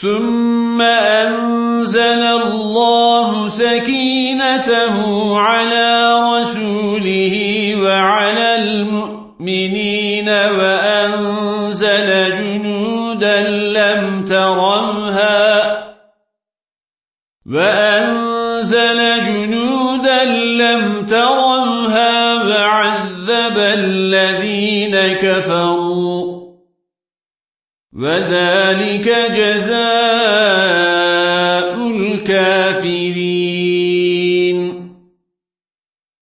ثم أنزل الله سكينته على رسوله وعلى المؤمنين وأنزل جنودا لم ترمها وأنزل جنودا لم ترمها وعذب الذين كفروا وذلك جزاء الكافرين.